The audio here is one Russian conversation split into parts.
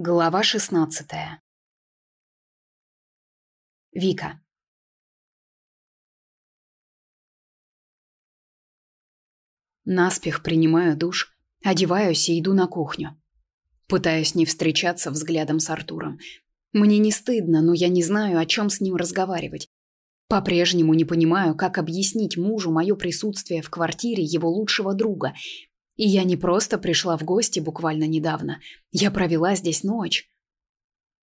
Глава 16 Вика. Наспех принимаю душ, одеваюсь и иду на кухню. Пытаюсь не встречаться взглядом с Артуром. Мне не стыдно, но я не знаю, о чем с ним разговаривать. По-прежнему не понимаю, как объяснить мужу мое присутствие в квартире его лучшего друга, и я не просто пришла в гости буквально недавно. Я провела здесь ночь.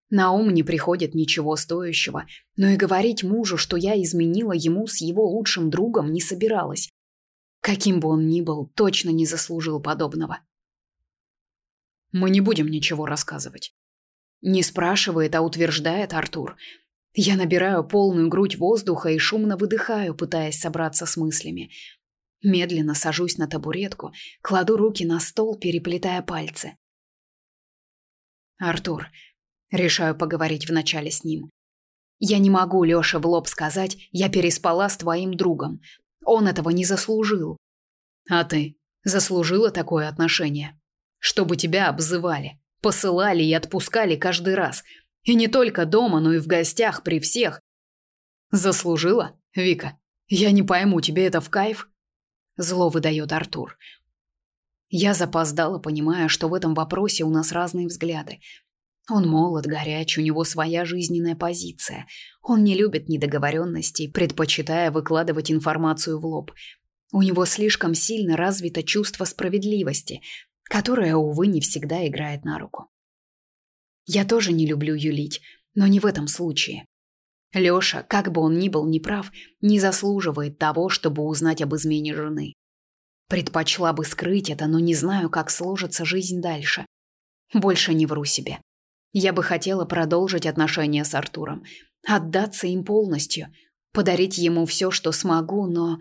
На ум не приходит ничего стоящего, но и говорить мужу, что я изменила ему с его лучшим другом, не собиралась. Каким бы он ни был, точно не заслужил подобного. Мы не будем ничего рассказывать. Не спрашивает, а утверждает Артур. Я набираю полную грудь воздуха и шумно выдыхаю, пытаясь собраться с мыслями. Медленно сажусь на табуретку, кладу руки на стол, переплетая пальцы. «Артур, решаю поговорить вначале с ним. Я не могу Лёше в лоб сказать, я переспала с твоим другом. Он этого не заслужил. А ты заслужила такое отношение? Чтобы тебя обзывали, посылали и отпускали каждый раз. И не только дома, но и в гостях при всех. Заслужила, Вика? Я не пойму, тебе это в кайф?» Зло выдает Артур. Я запоздала, понимая, что в этом вопросе у нас разные взгляды. Он молод, горяч, у него своя жизненная позиция. Он не любит недоговоренностей, предпочитая выкладывать информацию в лоб. У него слишком сильно развито чувство справедливости, которое, увы, не всегда играет на руку. Я тоже не люблю юлить, но не в этом случае. Лёша, как бы он ни был неправ, не заслуживает того, чтобы узнать об измене жены. Предпочла бы скрыть это, но не знаю, как сложится жизнь дальше. Больше не вру себе. Я бы хотела продолжить отношения с Артуром, отдаться им полностью, подарить ему все, что смогу, но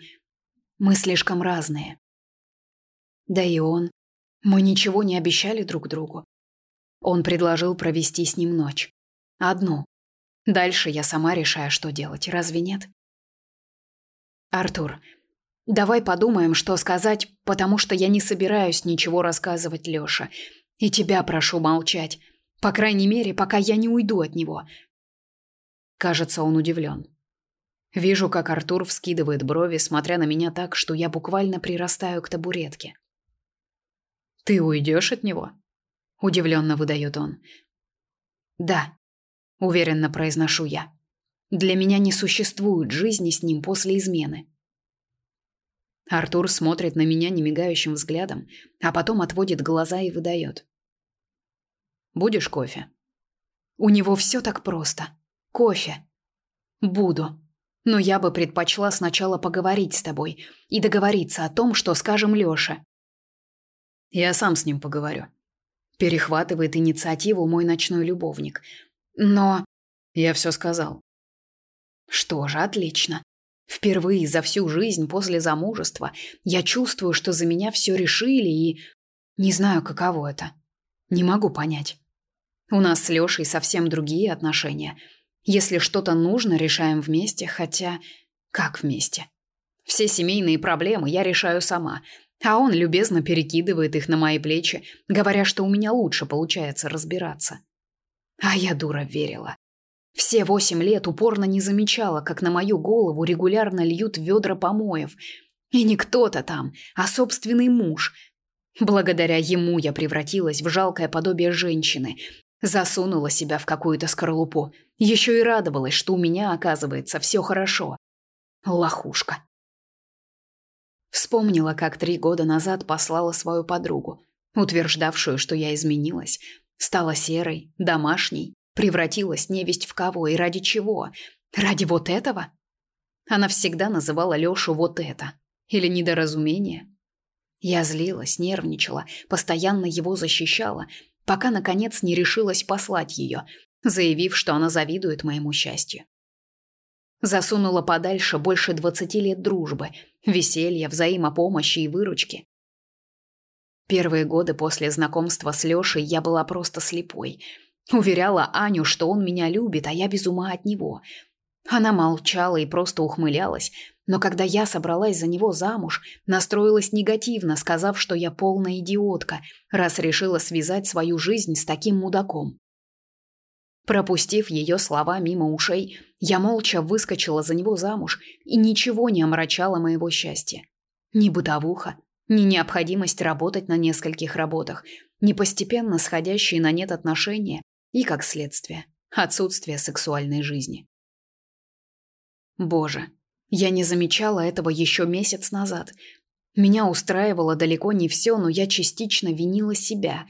мы слишком разные. Да и он. Мы ничего не обещали друг другу. Он предложил провести с ним ночь. Одну, Дальше я сама решаю, что делать, разве нет? Артур, давай подумаем, что сказать, потому что я не собираюсь ничего рассказывать Лёше. И тебя прошу молчать. По крайней мере, пока я не уйду от него. Кажется, он удивлен. Вижу, как Артур вскидывает брови, смотря на меня так, что я буквально прирастаю к табуретке. Ты уйдешь от него? удивленно выдает он. Да. — уверенно произношу я. «Для меня не существует жизни с ним после измены». Артур смотрит на меня немигающим взглядом, а потом отводит глаза и выдает. «Будешь кофе?» «У него все так просто. Кофе. Буду. Но я бы предпочла сначала поговорить с тобой и договориться о том, что скажем Лёше». «Я сам с ним поговорю», Перехватывает инициативу мой ночной любовник, но я все сказал. Что же, отлично. Впервые за всю жизнь после замужества я чувствую, что за меня все решили и... Не знаю, каково это. Не могу понять. У нас с Лешей совсем другие отношения. Если что-то нужно, решаем вместе, хотя... Как вместе? Все семейные проблемы я решаю сама, а он любезно перекидывает их на мои плечи, говоря, что у меня лучше получается разбираться. А я дура верила. Все восемь лет упорно не замечала, как на мою голову регулярно льют ведра помоев. И не кто-то там, а собственный муж. Благодаря ему я превратилась в жалкое подобие женщины. Засунула себя в какую-то скорлупу. Еще и радовалась, что у меня, оказывается, все хорошо. Лохушка. Вспомнила, как три года назад послала свою подругу, утверждавшую, что я изменилась, стала серой, домашней, превратилась невесть в кого и ради чего? Ради вот этого? Она всегда называла Лёшу вот это. Или недоразумение. Я злилась, нервничала, постоянно его защищала, пока, наконец, не решилась послать ее, заявив, что она завидует моему счастью. Засунула подальше больше двадцати лет дружбы, веселья, взаимопомощи и выручки. Первые годы после знакомства с Лешей я была просто слепой. Уверяла Аню, что он меня любит, а я без ума от него. Она молчала и просто ухмылялась, но когда я собралась за него замуж, настроилась негативно, сказав, что я полная идиотка, раз решила связать свою жизнь с таким мудаком. Пропустив ее слова мимо ушей, я молча выскочила за него замуж и ничего не омрачало моего счастья. Ни бытовуха, не необходимость работать на нескольких работах, не постепенно сходящие на нет отношения и, как следствие, отсутствие сексуальной жизни. Боже, я не замечала этого еще месяц назад. Меня устраивало далеко не все, но я частично винила себя,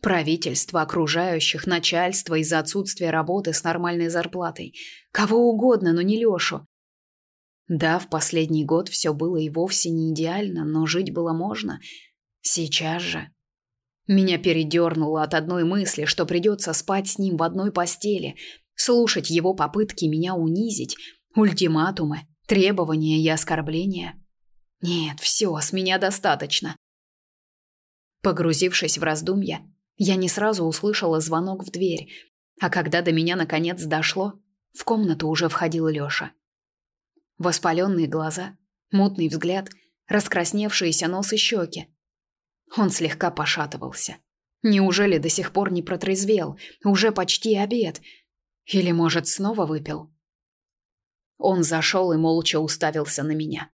правительство, окружающих, начальство из-за отсутствия работы с нормальной зарплатой, кого угодно, но не Лешу. Да, в последний год все было и вовсе не идеально, но жить было можно. Сейчас же. Меня передернуло от одной мысли, что придется спать с ним в одной постели, слушать его попытки меня унизить, ультиматумы, требования и оскорбления. Нет, все, с меня достаточно. Погрузившись в раздумья, я не сразу услышала звонок в дверь, а когда до меня наконец дошло, в комнату уже входил Лёша воспаленные глаза, мутный взгляд, раскрасневшиеся нос и щеки. Он слегка пошатывался. Неужели до сих пор не протрезвел? Уже почти обед. Или, может, снова выпил? Он зашел и молча уставился на меня.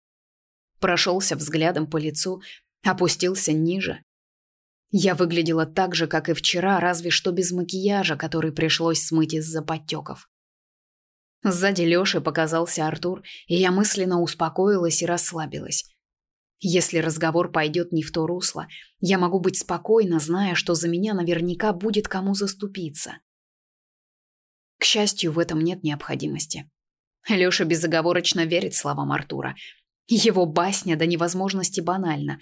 Прошелся взглядом по лицу, опустился ниже. Я выглядела так же, как и вчера, разве что без макияжа, который пришлось смыть из-за подтеков. Сзади Лёши показался Артур, и я мысленно успокоилась и расслабилась. Если разговор пойдет не в то русло, я могу быть спокойна, зная, что за меня наверняка будет кому заступиться. К счастью, в этом нет необходимости. Лёша безоговорочно верит словам Артура. Его басня до невозможности банальна.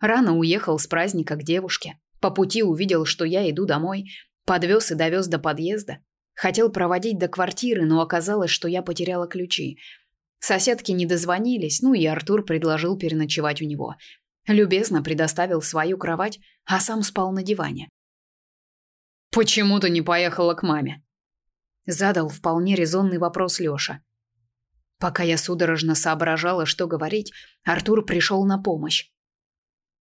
Рано уехал с праздника к девушке. По пути увидел, что я иду домой, подвез и довез до подъезда. Хотел проводить до квартиры, но оказалось, что я потеряла ключи. Соседки не дозвонились, ну и Артур предложил переночевать у него. Любезно предоставил свою кровать, а сам спал на диване. «Почему ты не поехала к маме?» Задал вполне резонный вопрос Лёша. Пока я судорожно соображала, что говорить, Артур пришел на помощь.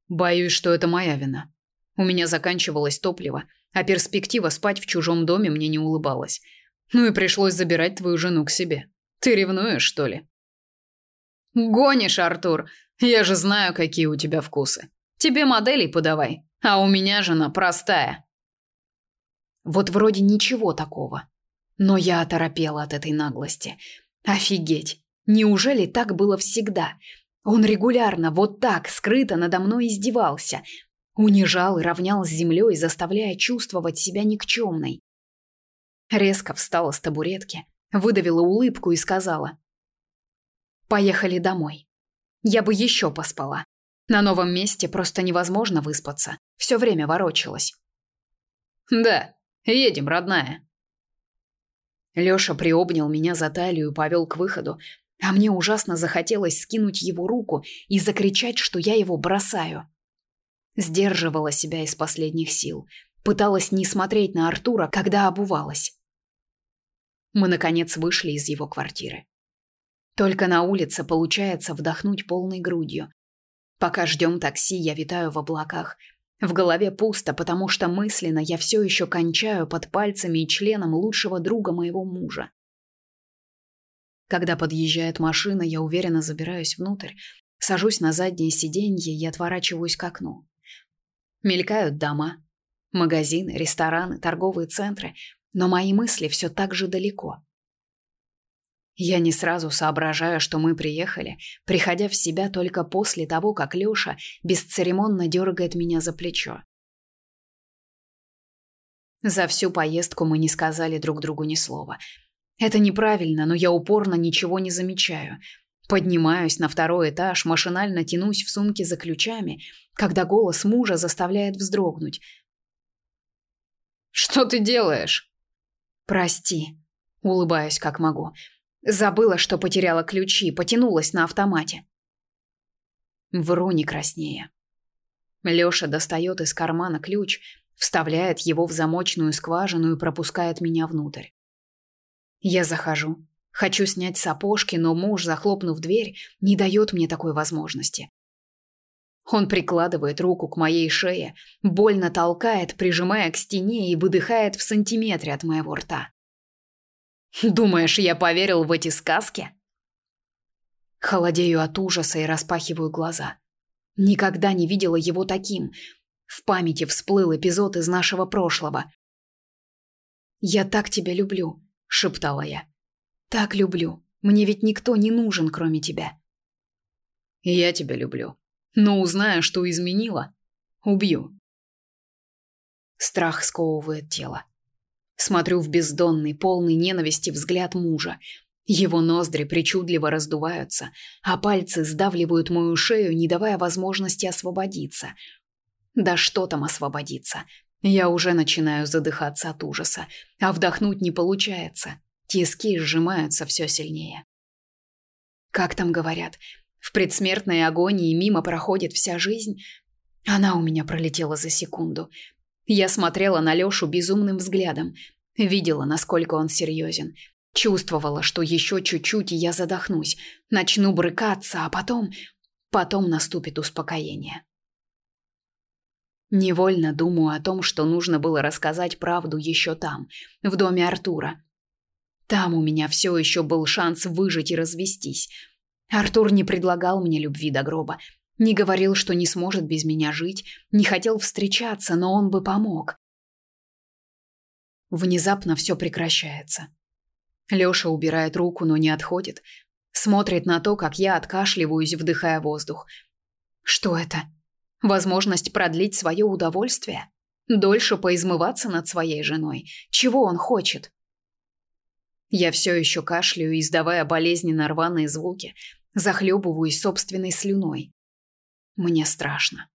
«Боюсь, что это моя вина. У меня заканчивалось топливо, а перспектива спать в чужом доме мне не улыбалась. Ну и пришлось забирать твою жену к себе. Ты ревнуешь, что ли? Гонишь, Артур. Я же знаю, какие у тебя вкусы. Тебе моделей подавай, а у меня жена простая. Вот вроде ничего такого. Но я оторопела от этой наглости. Офигеть. Неужели так было всегда? Он регулярно вот так скрыто надо мной издевался, унижал и равнял с землей, заставляя чувствовать себя никчемной. Резко встала с табуретки, выдавила улыбку и сказала. «Поехали домой. Я бы еще поспала. На новом месте просто невозможно выспаться. Все время ворочалась». «Да, едем, родная». Лёша приобнял меня за талию и повел к выходу, а мне ужасно захотелось скинуть его руку и закричать, что я его бросаю. Сдерживала себя из последних сил. Пыталась не смотреть на Артура, когда обувалась. Мы, наконец, вышли из его квартиры. Только на улице получается вдохнуть полной грудью. Пока ждем такси, я витаю в облаках. В голове пусто, потому что мысленно я все еще кончаю под пальцами и членом лучшего друга моего мужа. Когда подъезжает машина, я уверенно забираюсь внутрь, сажусь на заднее сиденье и отворачиваюсь к окну. Мелькают дома, магазины, рестораны, торговые центры, но мои мысли все так же далеко. Я не сразу соображаю, что мы приехали, приходя в себя только после того, как Лёша бесцеремонно дергает меня за плечо. За всю поездку мы не сказали друг другу ни слова. Это неправильно, но я упорно ничего не замечаю. Поднимаюсь на второй этаж, машинально тянусь в сумке за ключами – когда голос мужа заставляет вздрогнуть. «Что ты делаешь?» «Прости», — улыбаюсь как могу. Забыла, что потеряла ключи, потянулась на автомате. Вру не краснее. Лёша достает из кармана ключ, вставляет его в замочную скважину и пропускает меня внутрь. Я захожу. Хочу снять сапожки, но муж, захлопнув дверь, не дает мне такой возможности. Он прикладывает руку к моей шее, больно толкает, прижимая к стене и выдыхает в сантиметре от моего рта. Думаешь, я поверил в эти сказки? Холодею от ужаса и распахиваю глаза. Никогда не видела его таким. В памяти всплыл эпизод из нашего прошлого. Я так тебя люблю, шептала я. Так люблю. Мне ведь никто не нужен, кроме тебя. Я тебя люблю, ну, но узнаю, что изменила, убью. Страх сковывает тело. Смотрю в бездонный, полный ненависти взгляд мужа. Его ноздри причудливо раздуваются, а пальцы сдавливают мою шею, не давая возможности освободиться. Да что там освободиться? Я уже начинаю задыхаться от ужаса, а вдохнуть не получается. Тиски сжимаются все сильнее. Как там говорят, в предсмертной агонии мимо проходит вся жизнь. Она у меня пролетела за секунду. Я смотрела на Лёшу безумным взглядом, видела, насколько он серьезен. Чувствовала, что еще чуть-чуть, и я задохнусь, начну брыкаться, а потом... Потом наступит успокоение. Невольно думаю о том, что нужно было рассказать правду еще там, в доме Артура. Там у меня все еще был шанс выжить и развестись. Артур не предлагал мне любви до гроба, не говорил, что не сможет без меня жить, не хотел встречаться, но он бы помог. Внезапно все прекращается. Лёша убирает руку, но не отходит, смотрит на то, как я откашливаюсь, вдыхая воздух. Что это? Возможность продлить свое удовольствие? Дольше поизмываться над своей женой? Чего он хочет? Я все еще кашляю, издавая болезненно рваные звуки – захлебываюсь собственной слюной. Мне страшно.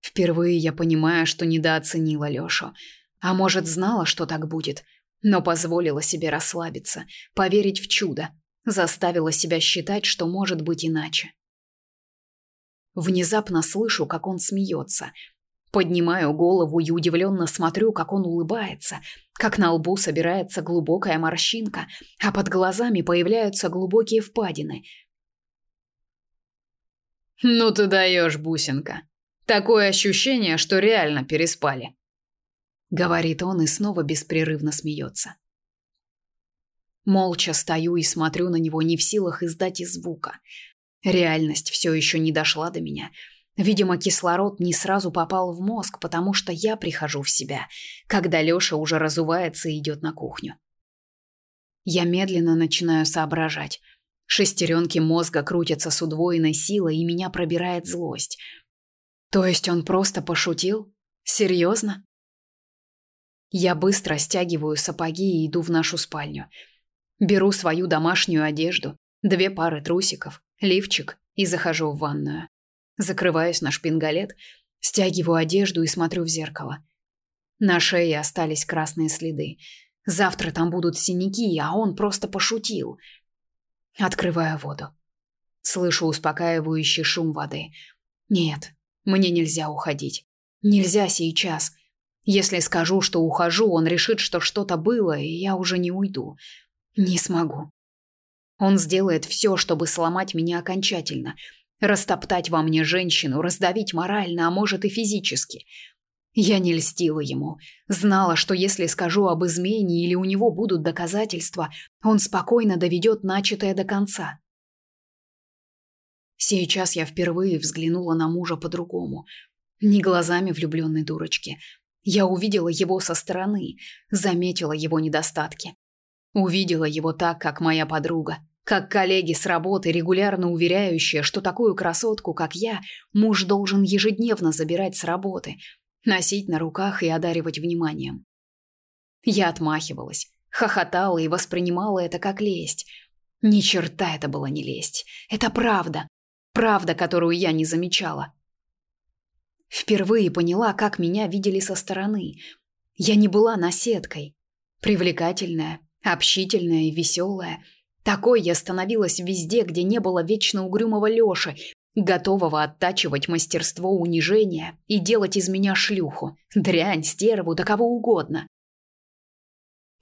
Впервые я понимаю, что недооценила Лёшу. А может, знала, что так будет, но позволила себе расслабиться, поверить в чудо, заставила себя считать, что может быть иначе. Внезапно слышу, как он смеется. Поднимаю голову и удивленно смотрю, как он улыбается, как на лбу собирается глубокая морщинка, а под глазами появляются глубокие впадины – ну ты даешь, бусинка. Такое ощущение, что реально переспали. Говорит он и снова беспрерывно смеется. Молча стою и смотрю на него, не в силах издать и звука. Реальность все еще не дошла до меня. Видимо, кислород не сразу попал в мозг, потому что я прихожу в себя, когда Лёша уже разувается и идет на кухню. Я медленно начинаю соображать. Шестеренки мозга крутятся с удвоенной силой, и меня пробирает злость. То есть он просто пошутил? Серьезно? Я быстро стягиваю сапоги и иду в нашу спальню. Беру свою домашнюю одежду, две пары трусиков, лифчик и захожу в ванную. Закрываюсь на шпингалет, стягиваю одежду и смотрю в зеркало. На шее остались красные следы. Завтра там будут синяки, а он просто пошутил – открывая воду. Слышу успокаивающий шум воды. Нет, мне нельзя уходить. Нельзя сейчас. Если скажу, что ухожу, он решит, что что-то было, и я уже не уйду. Не смогу. Он сделает все, чтобы сломать меня окончательно, растоптать во мне женщину, раздавить морально, а может и физически. Я не льстила ему. Знала, что если скажу об измене или у него будут доказательства, он спокойно доведет начатое до конца. Сейчас я впервые взглянула на мужа по-другому. Не глазами влюбленной дурочки. Я увидела его со стороны, заметила его недостатки. Увидела его так, как моя подруга, как коллеги с работы, регулярно уверяющие, что такую красотку, как я, муж должен ежедневно забирать с работы – носить на руках и одаривать вниманием. Я отмахивалась, хохотала и воспринимала это как лесть. Ни черта это была не лесть. Это правда. Правда, которую я не замечала. Впервые поняла, как меня видели со стороны. Я не была наседкой. Привлекательная, общительная и веселая. Такой я становилась везде, где не было вечно угрюмого Лёши, готового оттачивать мастерство унижения и делать из меня шлюху, дрянь, стерву, да кого угодно.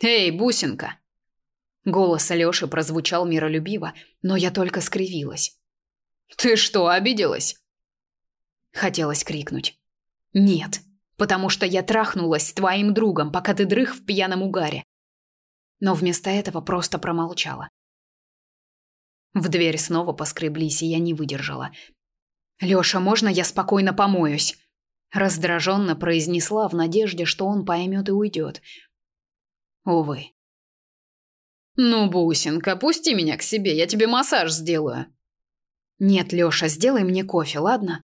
«Эй, бусинка!» Голос Алёши прозвучал миролюбиво, но я только скривилась. «Ты что, обиделась?» Хотелось крикнуть. «Нет, потому что я трахнулась с твоим другом, пока ты дрых в пьяном угаре». Но вместо этого просто промолчала. В дверь снова поскреблись, и я не выдержала. «Лёша, можно я спокойно помоюсь?» Раздраженно произнесла в надежде, что он поймет и уйдет. Увы. «Ну, бусинка, пусти меня к себе, я тебе массаж сделаю». «Нет, Лёша, сделай мне кофе, ладно?»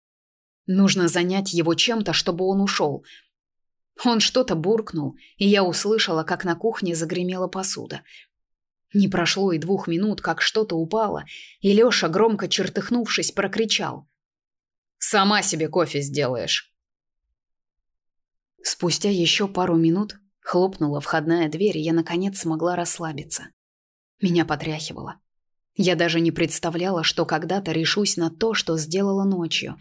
Нужно занять его чем-то, чтобы он ушел. Он что-то буркнул, и я услышала, как на кухне загремела посуда – не прошло и двух минут, как что-то упало, и Лёша, громко чертыхнувшись, прокричал. «Сама себе кофе сделаешь!» Спустя еще пару минут хлопнула входная дверь, и я, наконец, смогла расслабиться. Меня потряхивало. Я даже не представляла, что когда-то решусь на то, что сделала ночью.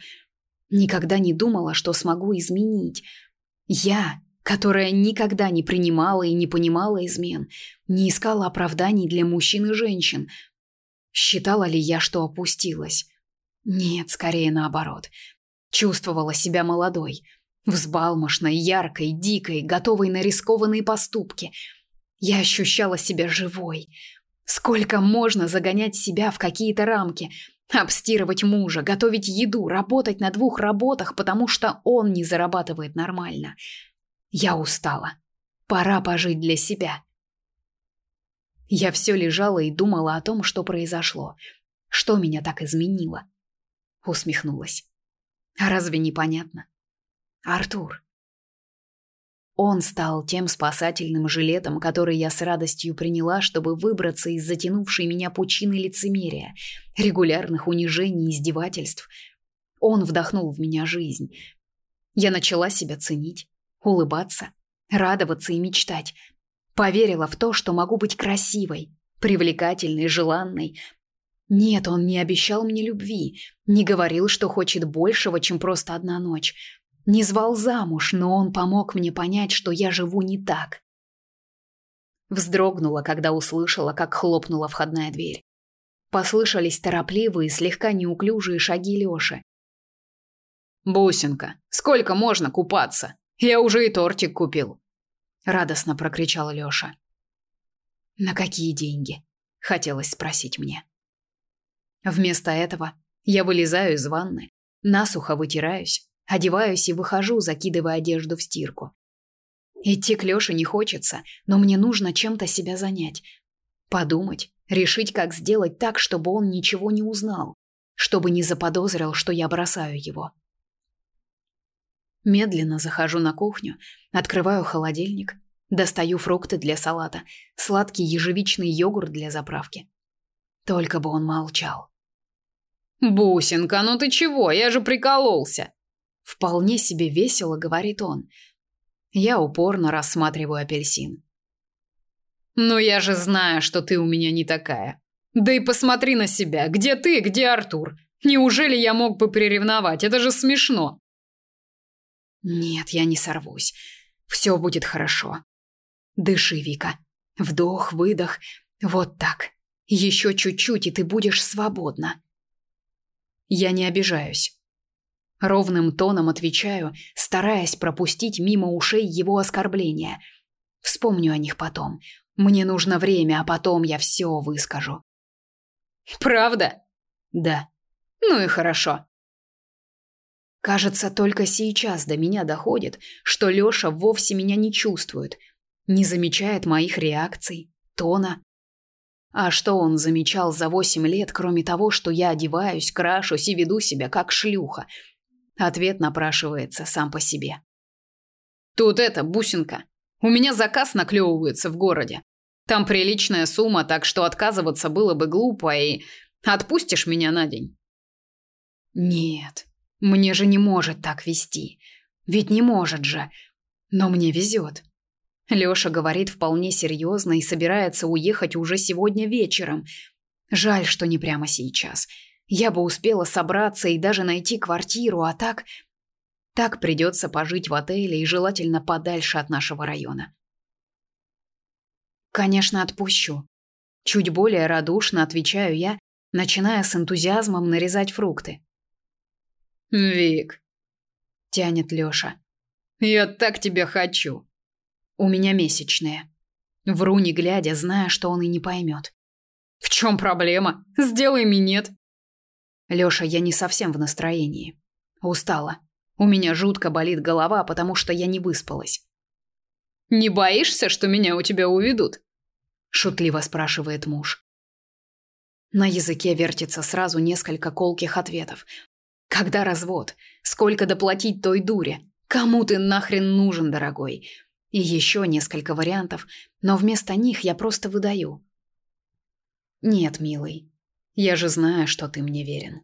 Никогда не думала, что смогу изменить. Я которая никогда не принимала и не понимала измен, не искала оправданий для мужчин и женщин. Считала ли я, что опустилась? Нет, скорее наоборот. Чувствовала себя молодой, взбалмошной, яркой, дикой, готовой на рискованные поступки. Я ощущала себя живой. Сколько можно загонять себя в какие-то рамки, обстирывать мужа, готовить еду, работать на двух работах, потому что он не зарабатывает нормально. — я устала. Пора пожить для себя. Я все лежала и думала о том, что произошло, что меня так изменило. Усмехнулась. А разве не понятно? Артур. Он стал тем спасательным жилетом, который я с радостью приняла, чтобы выбраться из затянувшей меня пучины лицемерия, регулярных унижений и издевательств. Он вдохнул в меня жизнь. Я начала себя ценить улыбаться, радоваться и мечтать. Поверила в то, что могу быть красивой, привлекательной, желанной. Нет, он не обещал мне любви, не говорил, что хочет большего, чем просто одна ночь. Не звал замуж, но он помог мне понять, что я живу не так. Вздрогнула, когда услышала, как хлопнула входная дверь. Послышались торопливые, слегка неуклюжие шаги Лёши. «Бусинка, сколько можно купаться?» Я уже и тортик купил. Радостно прокричал Лёша. На какие деньги? Хотелось спросить мне. Вместо этого я вылезаю из ванны, насухо вытираюсь, одеваюсь и выхожу, закидывая одежду в стирку. Идти к Лёше не хочется, но мне нужно чем-то себя занять. Подумать, решить, как сделать так, чтобы он ничего не узнал, чтобы не заподозрил, что я бросаю его. Медленно захожу на кухню, открываю холодильник, достаю фрукты для салата, сладкий ежевичный йогурт для заправки. Только бы он молчал. «Бусинка, ну ты чего? Я же прикололся!» Вполне себе весело, говорит он. Я упорно рассматриваю апельсин. «Ну я же знаю, что ты у меня не такая. Да и посмотри на себя. Где ты, где Артур? Неужели я мог бы приревновать? Это же смешно!» Нет, я не сорвусь. Все будет хорошо. Дыши, Вика. Вдох, выдох. Вот так. Еще чуть-чуть, и ты будешь свободна. Я не обижаюсь. Ровным тоном отвечаю, стараясь пропустить мимо ушей его оскорбления. Вспомню о них потом. Мне нужно время, а потом я все выскажу. Правда? Да. Ну и хорошо. Кажется, только сейчас до меня доходит, что Лёша вовсе меня не чувствует, не замечает моих реакций, тона. А что он замечал за восемь лет, кроме того, что я одеваюсь, крашусь и веду себя как шлюха? Ответ напрашивается сам по себе. Тут это, бусинка, у меня заказ наклевывается в городе. Там приличная сумма, так что отказываться было бы глупо, и отпустишь меня на день? Нет, мне же не может так вести. Ведь не может же. Но мне везет. Лёша говорит вполне серьезно и собирается уехать уже сегодня вечером. Жаль, что не прямо сейчас. Я бы успела собраться и даже найти квартиру, а так... Так придется пожить в отеле и желательно подальше от нашего района. Конечно, отпущу. Чуть более радушно отвечаю я, начиная с энтузиазмом нарезать фрукты. «Вик», — тянет Лёша. «Я так тебя хочу». «У меня месячные». Вру не глядя, зная, что он и не поймет. «В чем проблема? Сделай минет». «Лёша, я не совсем в настроении. Устала. У меня жутко болит голова, потому что я не выспалась». «Не боишься, что меня у тебя уведут?» – шутливо спрашивает муж. На языке вертится сразу несколько колких ответов, когда развод? Сколько доплатить той дуре? Кому ты нахрен нужен, дорогой? И еще несколько вариантов, но вместо них я просто выдаю. Нет, милый, я же знаю, что ты мне верен.